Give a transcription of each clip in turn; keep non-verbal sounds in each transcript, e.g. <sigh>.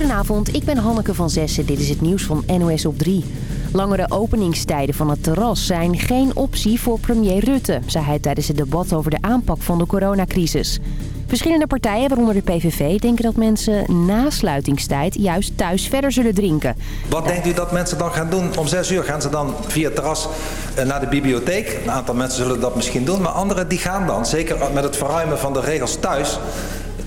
Goedenavond, ik ben Hanneke van Zessen. Dit is het nieuws van NOS op 3. Langere openingstijden van het terras zijn geen optie voor premier Rutte... zei hij tijdens het debat over de aanpak van de coronacrisis. Verschillende partijen, waaronder de PVV, denken dat mensen na sluitingstijd juist thuis verder zullen drinken. Wat denkt u dat mensen dan gaan doen? Om zes uur gaan ze dan via het terras eh, naar de bibliotheek. Een aantal mensen zullen dat misschien doen, maar anderen die gaan dan, zeker met het verruimen van de regels thuis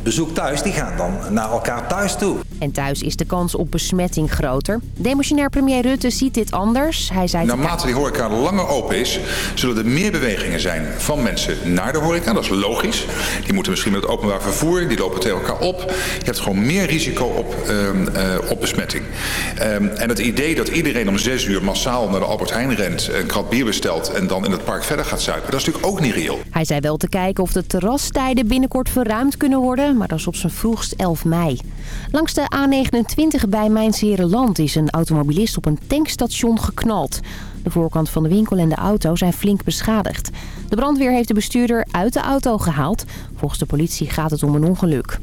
bezoek thuis, die gaan dan naar elkaar thuis toe. En thuis is de kans op besmetting groter. Demissionair premier Rutte ziet dit anders. Hij zei Naarmate die horeca langer open is, zullen er meer bewegingen zijn van mensen naar de horeca. Dat is logisch. Die moeten misschien met het openbaar vervoer, die lopen tegen elkaar op. Je hebt gewoon meer risico op, uh, op besmetting. Um, en het idee dat iedereen om zes uur massaal naar de Albert Heijn rent, een krat bier bestelt en dan in het park verder gaat zuipen, dat is natuurlijk ook niet reëel. Hij zei wel te kijken of de terrastijden binnenkort verruimd kunnen worden, maar dat is op zijn vroegst 11 mei. Langs de A29 bij Mijnserenland is een automobilist op een tankstation geknald. De voorkant van de winkel en de auto zijn flink beschadigd. De brandweer heeft de bestuurder uit de auto gehaald. Volgens de politie gaat het om een ongeluk.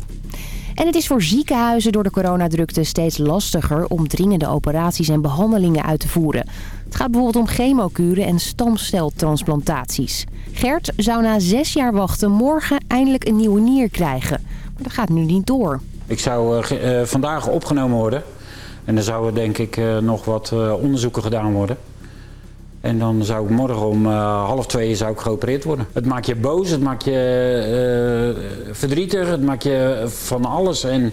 En het is voor ziekenhuizen door de coronadrukte steeds lastiger om dringende operaties en behandelingen uit te voeren. Het gaat bijvoorbeeld om chemokuren en stamceltransplantaties. Gert zou na zes jaar wachten morgen eindelijk een nieuwe nier krijgen. Maar dat gaat nu niet door. Ik zou uh, vandaag opgenomen worden. En dan zouden denk ik uh, nog wat onderzoeken gedaan worden. En dan zou ik morgen om half twee zou ik geopereerd worden. Het maakt je boos, het maakt je verdrietig, het maakt je van alles. En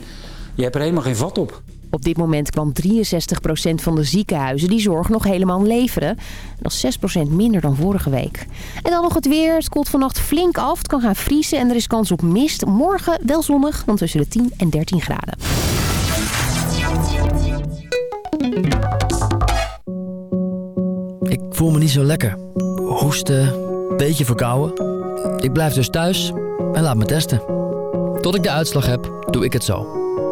je hebt er helemaal geen vat op. Op dit moment kwam 63% van de ziekenhuizen die zorg nog helemaal leveren. Dat is 6% minder dan vorige week. En dan nog het weer. Het koelt vannacht flink af. Het kan gaan vriezen en er is kans op mist. Morgen wel zonnig, want tussen de 10 en 13 graden. Ik voel me niet zo lekker. Hoesten, beetje verkouden. Ik blijf dus thuis en laat me testen. Tot ik de uitslag heb, doe ik het zo.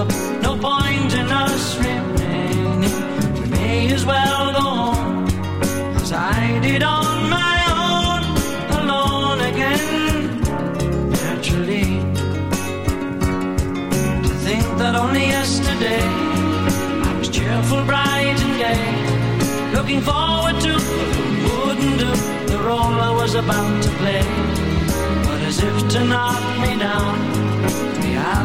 up. No point in us remaining. We may as well go on as I did on my own, alone again. Naturally, to think that only yesterday I was cheerful, bright and gay, looking forward to the wooden do the role I was about to play. But as if to knock me down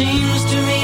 seems to me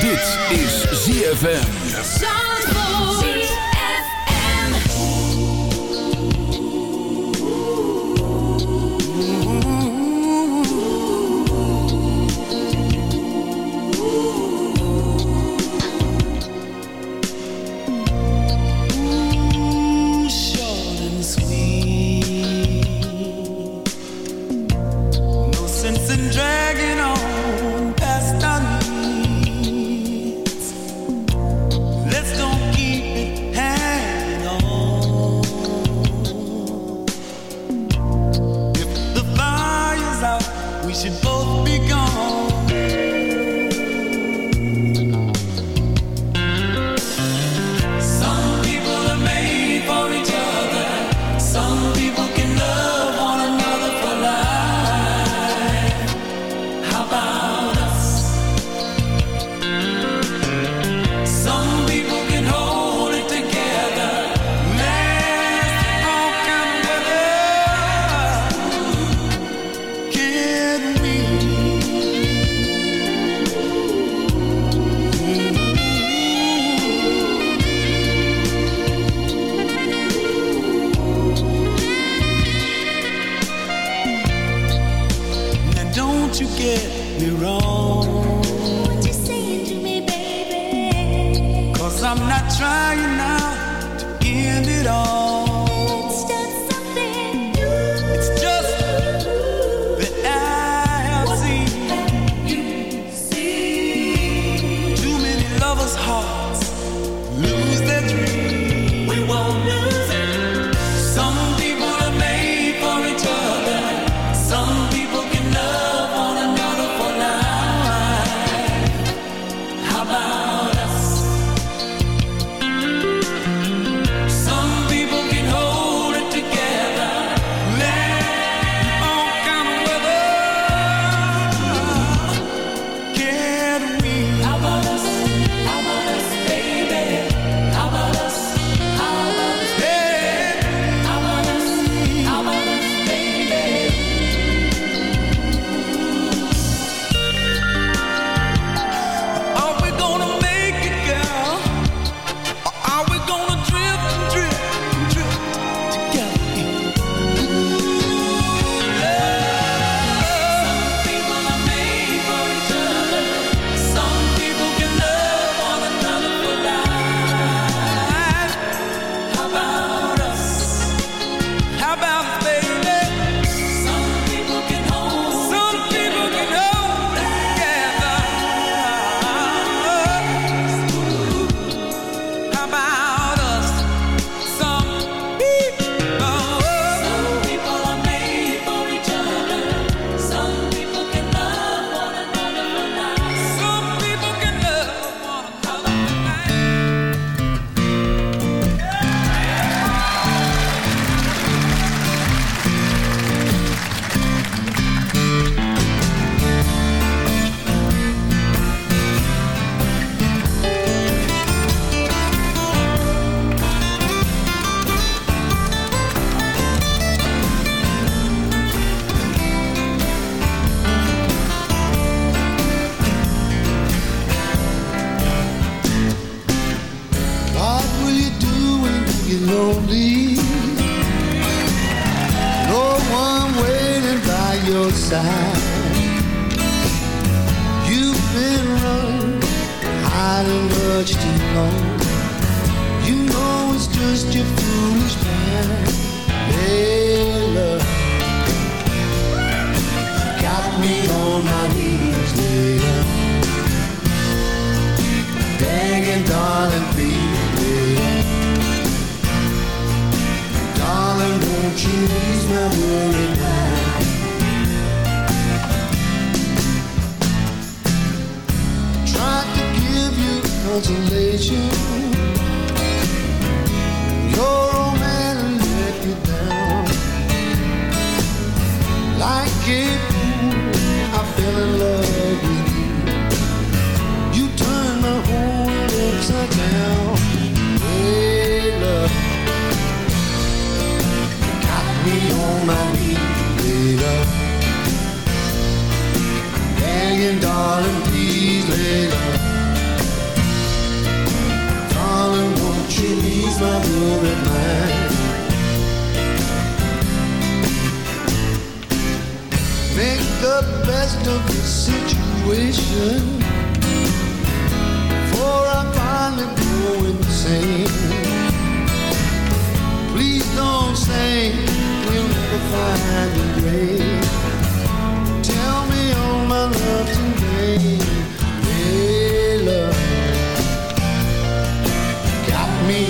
Dit is ZFM.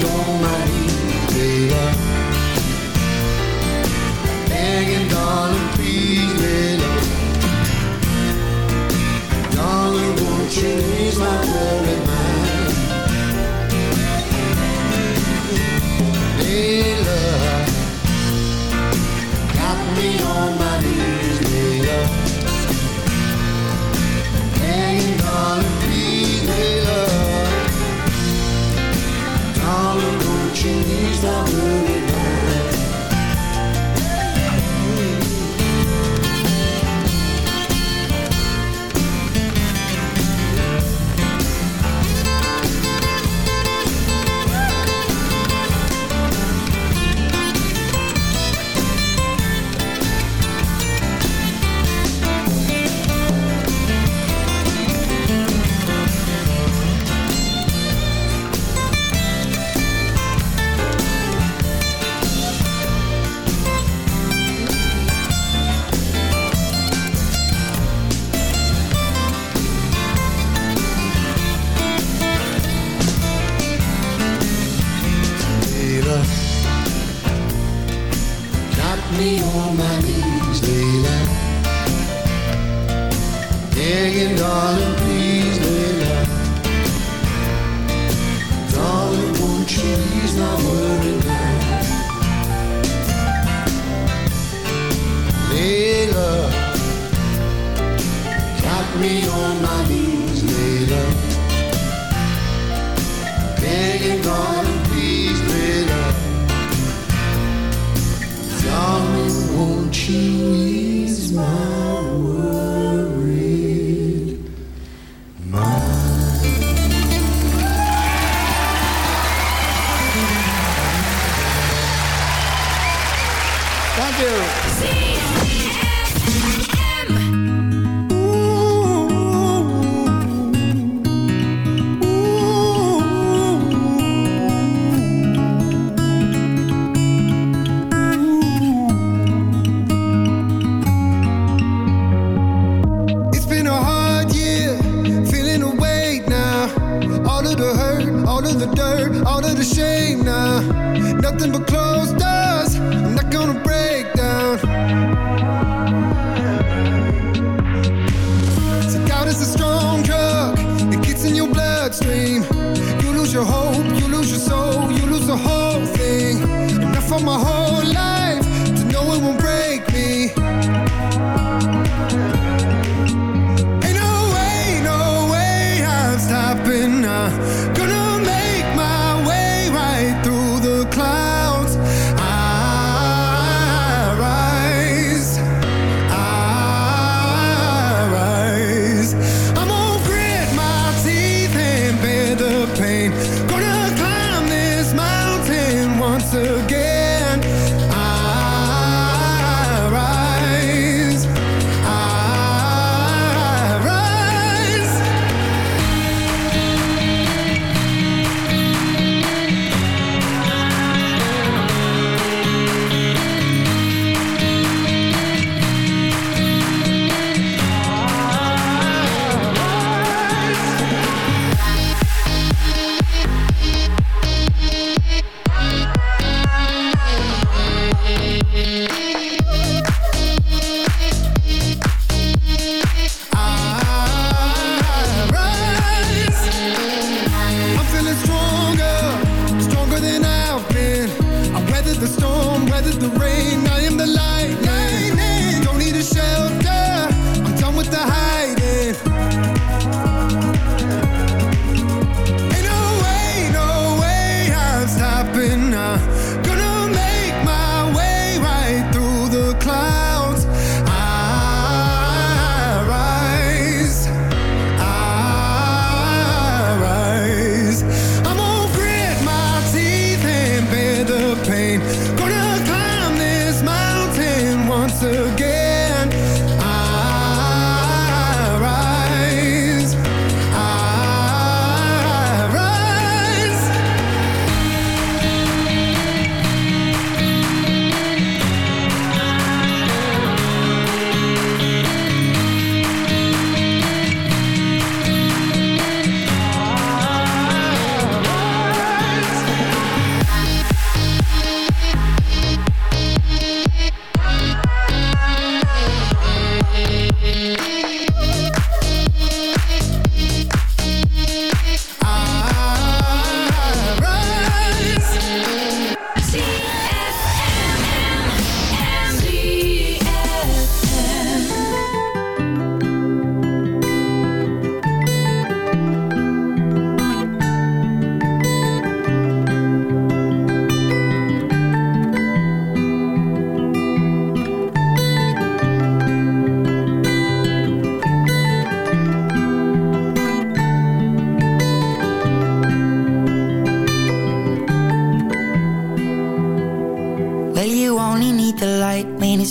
don't mind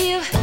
believe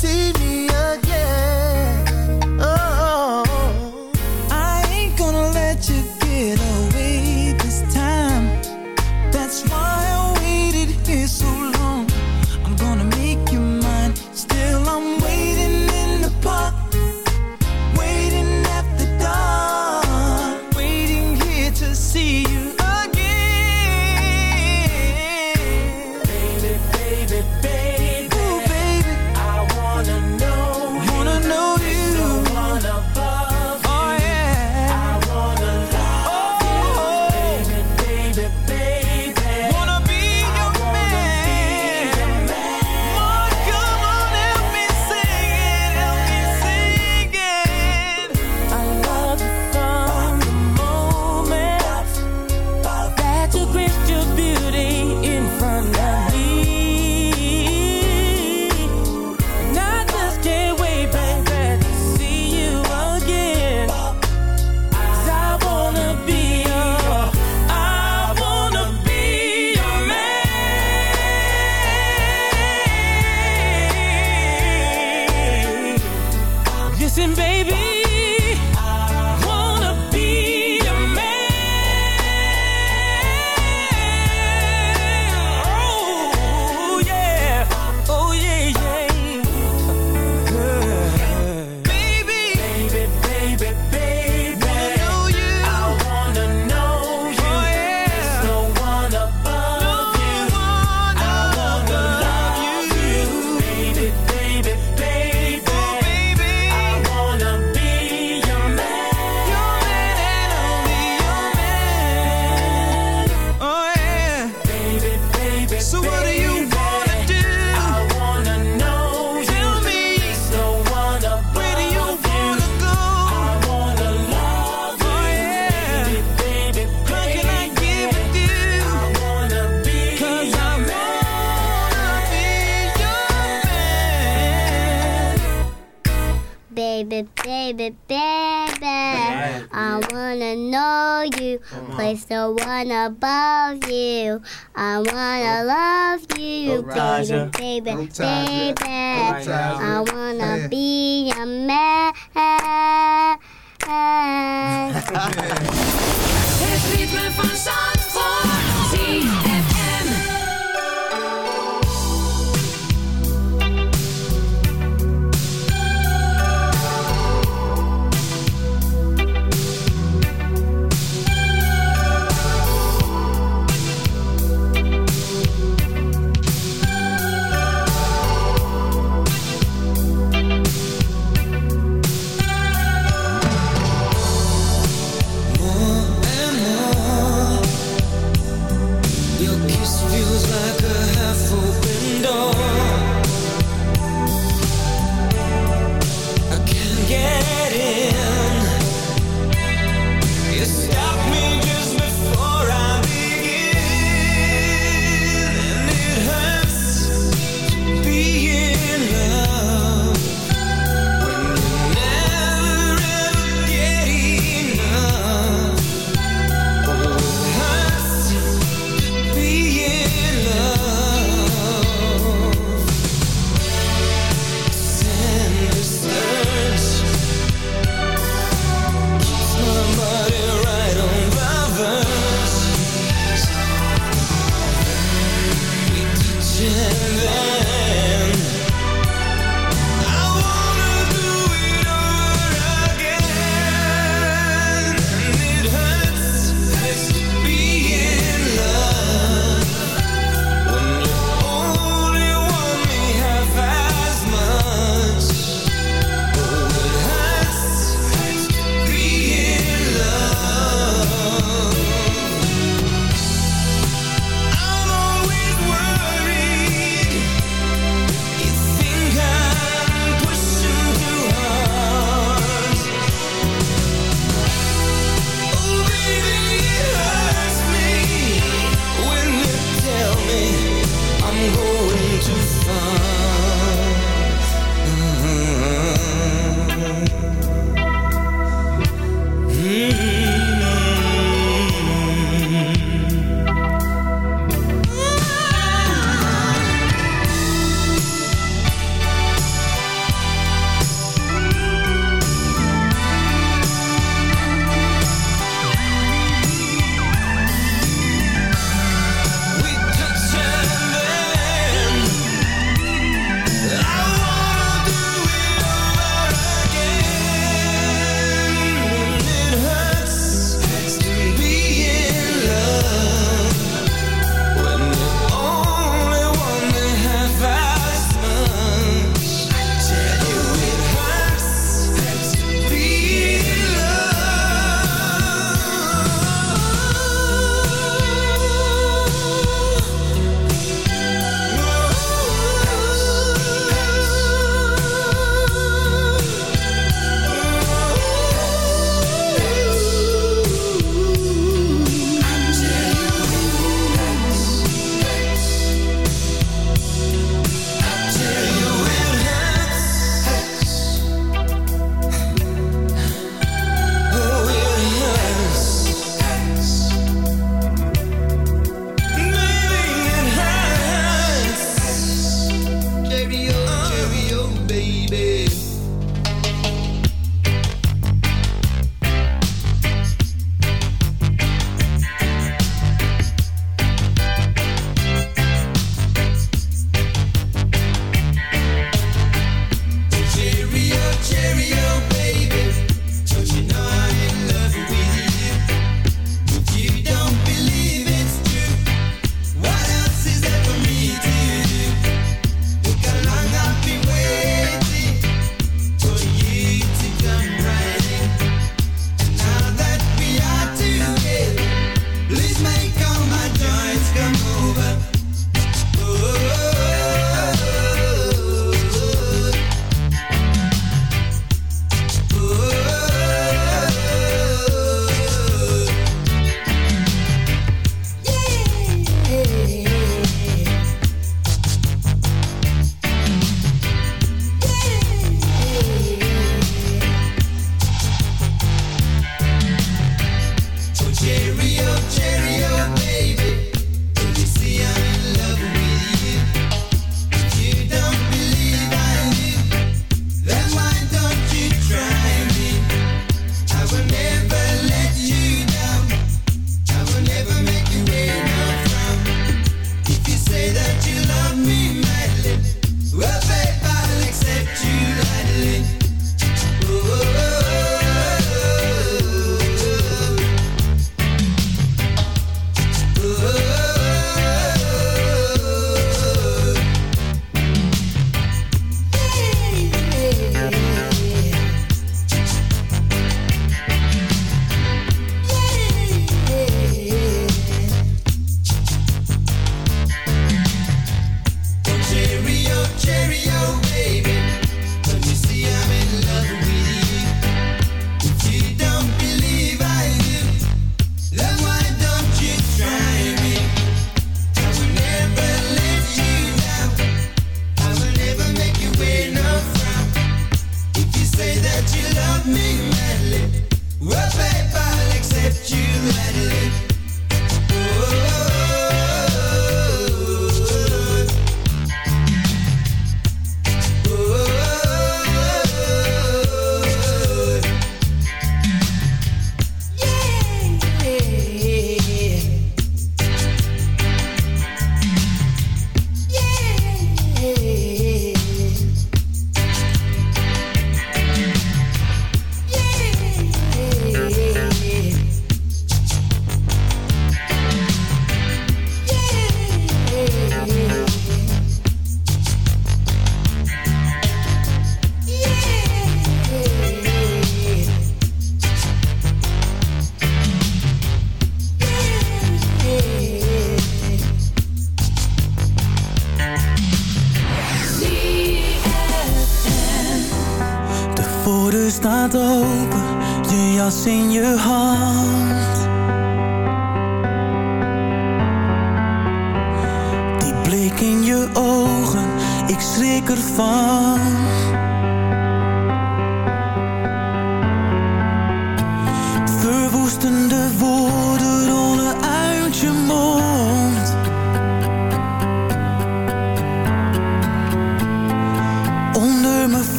see above you. I wanna love you, baby, baby, baby. I wanna yeah. be a man. <laughs>